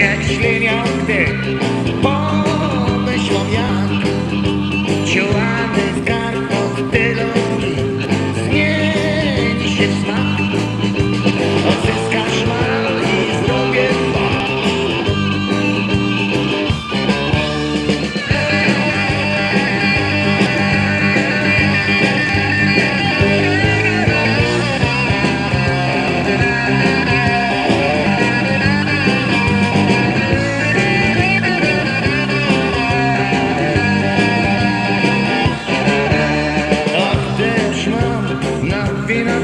się ślinią, gdy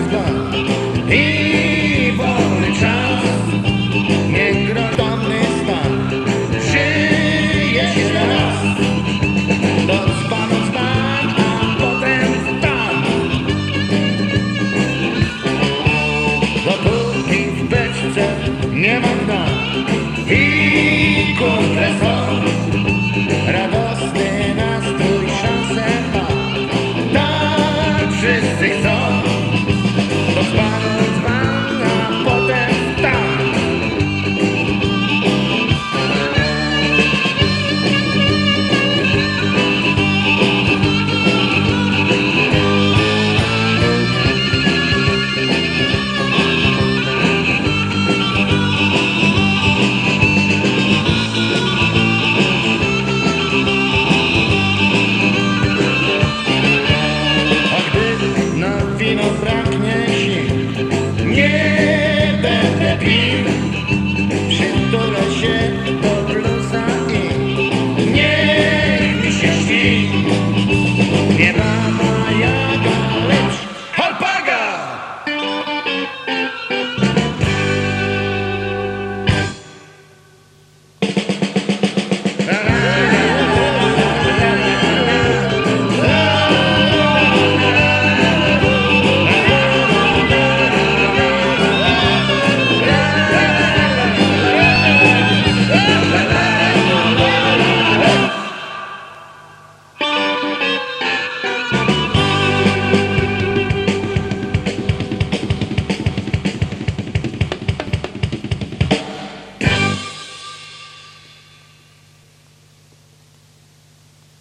prawda i wolny czas nie stan. Żyje się raz noc paną stan a potem stan. Dopóki w beczce nie ma dna i kompresor radosny nastrój szansę ma. Tak wszyscy chcą.